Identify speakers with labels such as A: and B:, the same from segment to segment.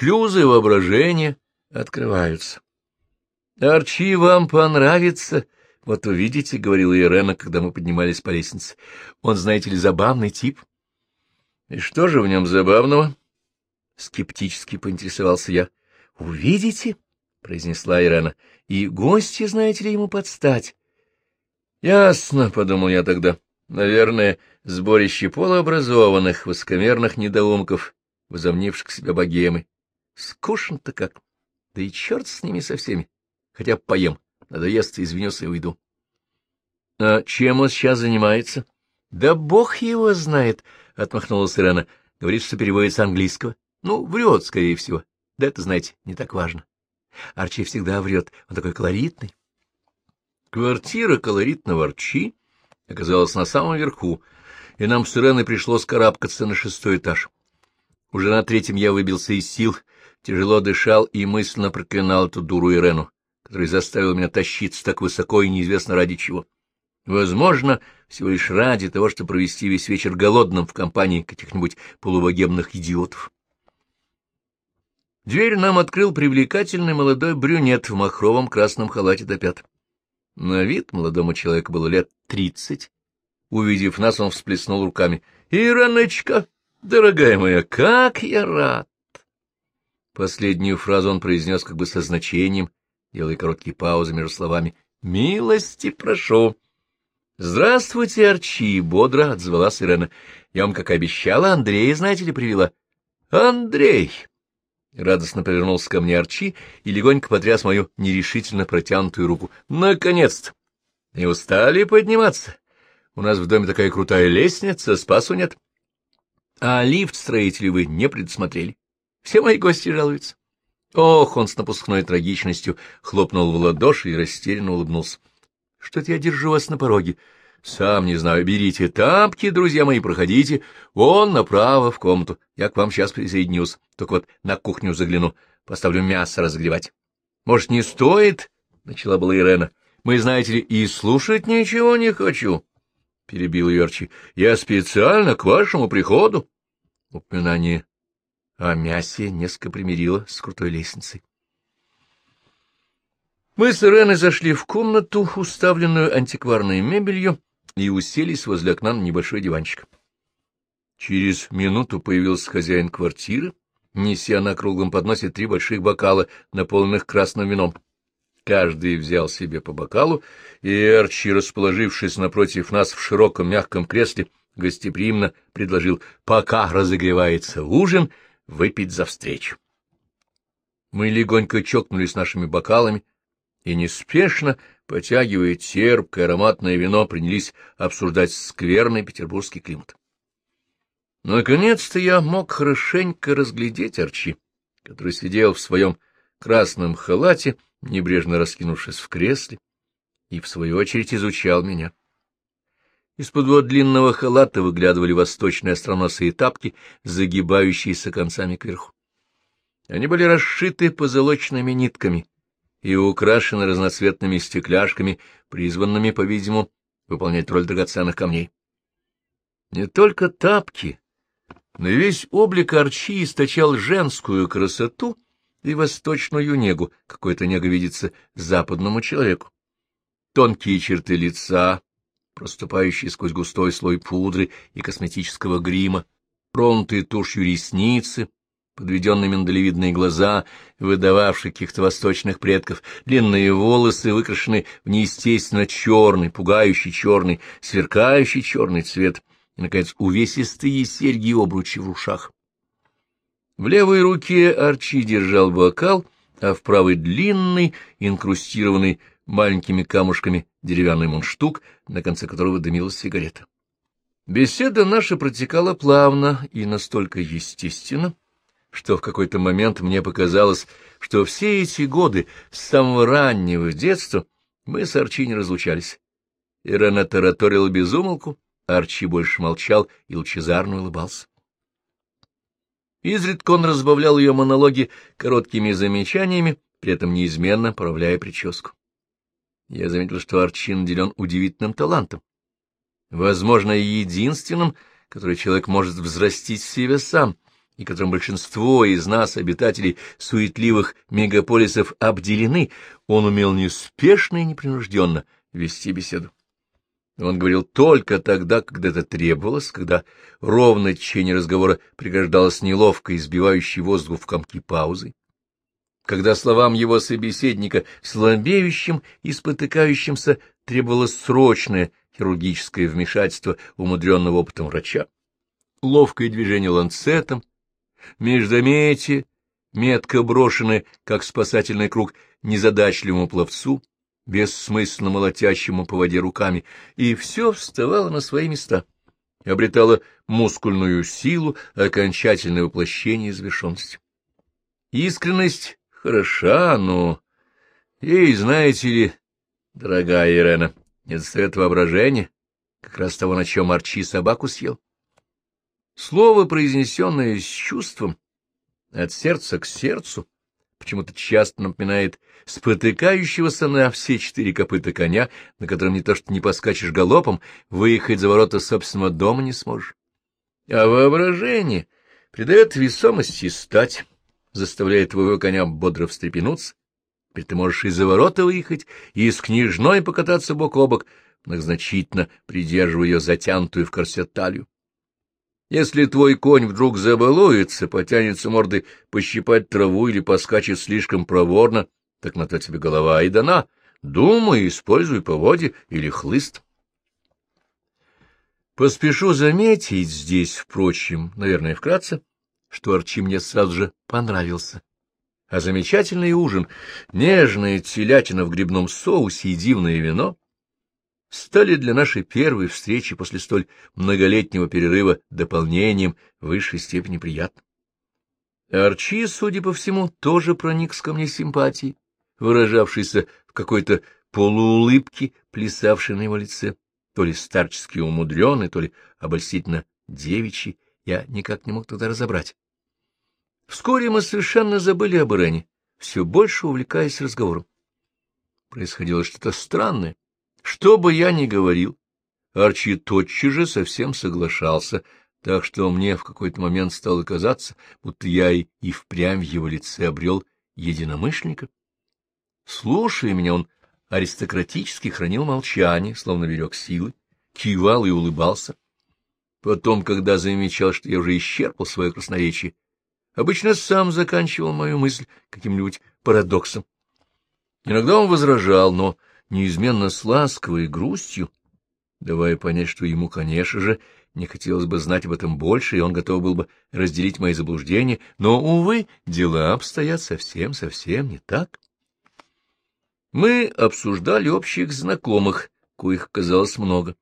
A: шлюзы воображения открываются. Арчи вам понравится, вот увидите, — говорила Ирена, когда мы поднимались по лестнице. Он, знаете ли, забавный тип. И что же в нем забавного? Скептически поинтересовался я. Увидите, — произнесла Ирена, — и гости, знаете ли, ему подстать. Ясно, — подумал я тогда. Наверное, сборище полуобразованных, высокомерных недоумков, возомнивших себя богемы. Скучно-то как. Да и черт с ними со всеми. Хотя поем. Надоест, извинюсь и уйду. — А чем он сейчас занимается? — Да бог его знает, — отмахнулась Ирена. — Говорит, что переводит с английского. Ну, врет, скорее всего. Да это, знаете, не так важно. Арчи всегда врет, он такой колоритный. Квартира колоритного Арчи оказалась на самом верху, и нам с Иреной пришлось карабкаться на шестой этаж. Уже на третьем я выбился из сил, тяжело дышал и мысленно проклинал эту дуру Ирену, которая заставила меня тащиться так высоко и неизвестно ради чего. Возможно, всего лишь ради того, чтобы провести весь вечер голодным в компании каких-нибудь полубогемных идиотов. Дверь нам открыл привлекательный молодой брюнет в махровом красном халате до пят. На вид молодому человеку было лет тридцать. Увидев нас, он всплеснул руками. — Ироночка, дорогая моя, как я рад! Последнюю фразу он произнес как бы со значением, делая короткие паузы между словами. — Милости прошу! — Здравствуйте, Арчи! — бодро отзвалась Ирена. — Я вам, как обещала, Андрея, знаете ли, привела. — Андрей! Радостно повернулся ко мне Арчи и легонько потряс мою нерешительно протянутую руку. «Наконец-то! Не устали подниматься? У нас в доме такая крутая лестница, спасу нет. А лифт строители вы не предусмотрели. Все мои гости жалуются». Ох, он с напускной трагичностью хлопнул в ладоши и растерянно улыбнулся. — Что-то я держу вас на пороге. Сам не знаю, берите тапки, друзья мои, проходите. Вон направо в комнату. Я к вам сейчас присоединюсь. Только вот на кухню загляну. Поставлю мясо разогревать. Может, не стоит? — начала была Ирена. — Мы, знаете ли, и слушать ничего не хочу. — перебил Йорчи. — Я специально к вашему приходу. Упоминание о мясе несколько примирило с крутой лестницей. Мы с Иреной зашли в комнату, уставленную антикварной мебелью, и уселись возле окна на небольшой диванчик. Через минуту появился хозяин квартиры, неся на круглом подносе три больших бокала, наполненных красным вином. Каждый взял себе по бокалу, и Эрчи, расположившись напротив нас в широком мягком кресле, гостеприимно предложил, пока разогревается ужин, выпить за встречу. Мы легонько чокнулись нашими бокалами и неспешно потягивая терпкое ароматное вино, принялись обсуждать скверный петербургский климат. Наконец-то я мог хорошенько разглядеть Арчи, который сидел в своем красном халате, небрежно раскинувшись в кресле, и, в свою очередь, изучал меня. Из-под длинного халата выглядывали восточные остроносые тапки, загибающиеся концами кверху. Они были расшиты позолоченными нитками, и украшены разноцветными стекляшками, призванными, по-видимому, выполнять роль драгоценных камней. Не только тапки, но и весь облик Арчи источал женскую красоту и восточную негу, какой-то нега видится западному человеку. Тонкие черты лица, проступающие сквозь густой слой пудры и косметического грима, тронутые тушью ресницы, подведенные миндалевидные глаза, выдававшие каких-то восточных предков, длинные волосы, выкрашенные в неестественно черный, пугающий черный, сверкающий черный цвет, и, наконец, увесистые серьги и обручи в ушах. В левой руке Арчи держал бокал, а в правой длинный, инкрустированный маленькими камушками деревянный мундштук, на конце которого дымилась сигарета. Беседа наша протекала плавно и настолько естественно, что в какой-то момент мне показалось, что все эти годы, с самого раннего детства, мы с Арчи не разлучались. Ирена тараторила безумолку, Арчи больше молчал и лучезарно улыбался. Изредка он разбавлял ее монологи короткими замечаниями, при этом неизменно поправляя прическу. Я заметил, что Арчи наделен удивительным талантом. Возможно, единственным, который человек может взрастить в себе сам — и которым большинство из нас, обитателей суетливых мегаполисов, обделены, он умел неспешно и непринужденно вести беседу. Он говорил только тогда, когда это требовалось, когда ровное течение разговора пригождалось неловко избивающей воздух в комки паузы, когда словам его собеседника, слабеющим и спотыкающимся, требовалось срочное хирургическое вмешательство умудренного опытом врача, ловкое движение ланцетом, междометие, метко брошенное, как спасательный круг, незадачливому пловцу, бессмысленно молотящему по воде руками, и все вставало на свои места, обретало мускульную силу, окончательное воплощение завершенности. Искренность хороша, но ей, знаете ли, дорогая Ирена, не достает воображения, как раз того, на чем Арчи собаку съел. Слово, произнесенное с чувством, от сердца к сердцу, почему-то часто напоминает спотыкающегося на все четыре копыта коня, на котором не то что не поскачешь галопом, выехать за ворота собственного дома не сможешь. А воображение придает весомость и стать, заставляет твоего коня бодро встрепенуться. Теперь ты можешь и за ворота выехать, и с княжной покататься бок о бок, многозначительно придерживая ее затянутую в корсет талию. Если твой конь вдруг забалуется, потянется мордой пощипать траву или поскачет слишком проворно, так на то тебе голова и дана. Думай, используй поводья или хлыст. Поспешу заметить здесь, впрочем, наверное, вкратце, что Арчи мне сразу же понравился. А замечательный ужин, нежная телятина в грибном соусе и дивное вино стали для нашей первой встречи после столь многолетнего перерыва дополнением в высшей степени приятным. Арчи, судя по всему, тоже проник ко мне симпатией, выражавшейся в какой-то полуулыбке, плясавшей на его лице, то ли старчески умудренный, то ли обольстительно девичий, я никак не мог тогда разобрать. Вскоре мы совершенно забыли об Ирене, все больше увлекаясь разговором. Происходило что-то странное. Что бы я ни говорил, Арчи тотчас же совсем соглашался, так что мне в какой-то момент стало казаться, будто я и, и впрямь в его лице обрел единомышленника. Слушая меня, он аристократически хранил молчание, словно берег силы, кивал и улыбался. Потом, когда замечал, что я уже исчерпал свое красноречие, обычно сам заканчивал мою мысль каким-нибудь парадоксом. Иногда он возражал, но неизменно с ласковой грустью, давая понять, что ему, конечно же, не хотелось бы знать об этом больше, и он готов был бы разделить мои заблуждения, но, увы, дела обстоят совсем-совсем не так. Мы обсуждали общих знакомых, коих оказалось много,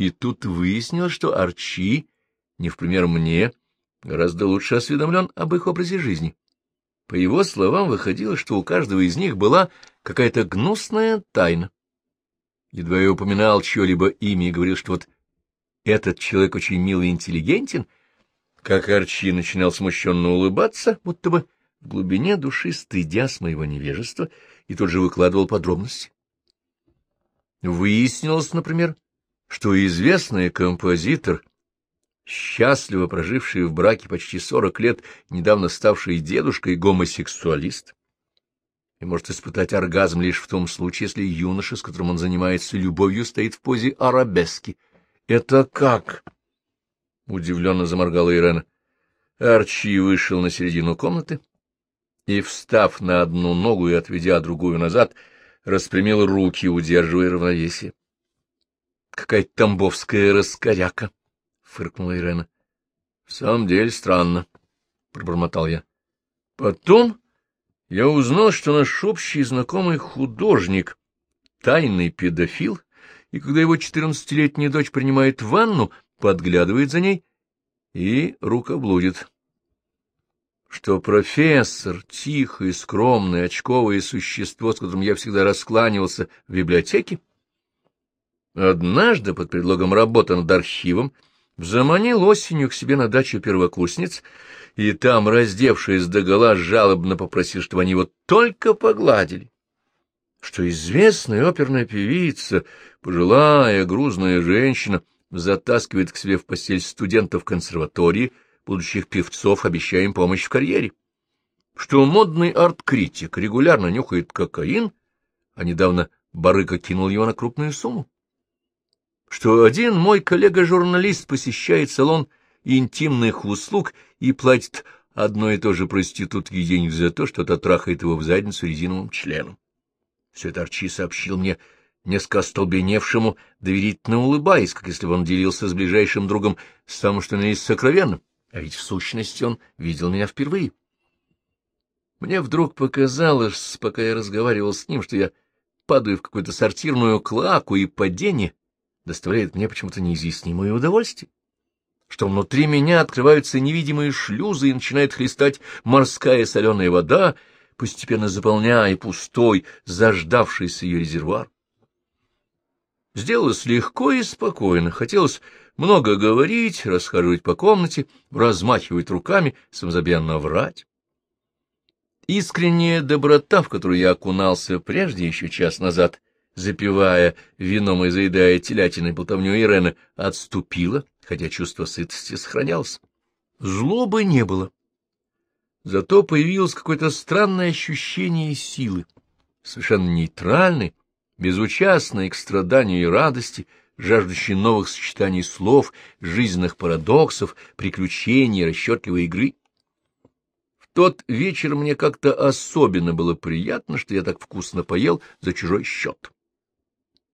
A: и тут выяснилось, что Арчи, не в пример мне, гораздо лучше осведомлен об их образе жизни. По его словам, выходило, что у каждого из них была какая-то гнусная тайна. Едва я упоминал чье-либо имя и говорил, что вот этот человек очень милый и интеллигентен, как Арчи начинал смущенно улыбаться, будто бы в глубине души стыдя с моего невежества, и тут же выкладывал подробности. Выяснилось, например, что известный композитор, счастливо проживший в браке почти сорок лет, недавно ставший дедушкой, гомосексуалист, и может испытать оргазм лишь в том случае, если юноша, с которым он занимается любовью, стоит в позе арабески. — Это как? — удивленно заморгала Ирена. Арчи вышел на середину комнаты и, встав на одну ногу и отведя другую назад, распрямил руки, удерживая равновесие. — Какая-то тамбовская раскоряка! — фыркнула Ирена. — В самом деле странно, — пробормотал я. Потом я узнал, что наш общий знакомый художник — тайный педофил, и когда его четырнадцатилетняя дочь принимает ванну, подглядывает за ней и рукоблудит. Что профессор, тихое, скромное, очковое существо, с которым я всегда раскланивался в библиотеке, однажды под предлогом работы над архивом заманил осенью к себе на дачу первокурсниц — и там, раздевшись догола, жалобно попросил, чтобы они его только погладили. Что известная оперная певица, пожилая грузная женщина, затаскивает к себе в постель студентов консерватории, будущих певцов обещаем помощь в карьере. Что модный арт-критик регулярно нюхает кокаин, а недавно барыга кинул его на крупную сумму. Что один мой коллега-журналист посещает салон интимных услуг и платит одно и то же проститутке денег за то, что та трахает его в задницу резиновым членом. Все это Арчи сообщил мне несколько остолбеневшему, доверительно улыбаясь, как если бы он делился с ближайшим другом самым что ни есть сокровенным, а ведь в сущности он видел меня впервые. Мне вдруг показалось, пока я разговаривал с ним, что я падаю в какую-то сортирную клаку, и падение доставляет мне почему-то неизъяснимое удовольствие что внутри меня открываются невидимые шлюзы и начинает хлестать морская соленая вода, постепенно заполняя пустой, заждавшийся ее резервуар. Сделалось легко и спокойно, хотелось много говорить, расхаживать по комнате, размахивать руками, самозабвенно врать. Искренняя доброта, в которую я окунался прежде, еще час назад, запивая вином и заедая телятиной болтовню Ирены, отступила, хотя чувство сытости сохранялось. Злобы не было. Зато появилось какое-то странное ощущение силы, совершенно нейтральной, безучастной к страданию и радости, жаждущей новых сочетаний слов, жизненных парадоксов, приключений, расчетливой игры. В тот вечер мне как-то особенно было приятно, что я так вкусно поел за чужой счет.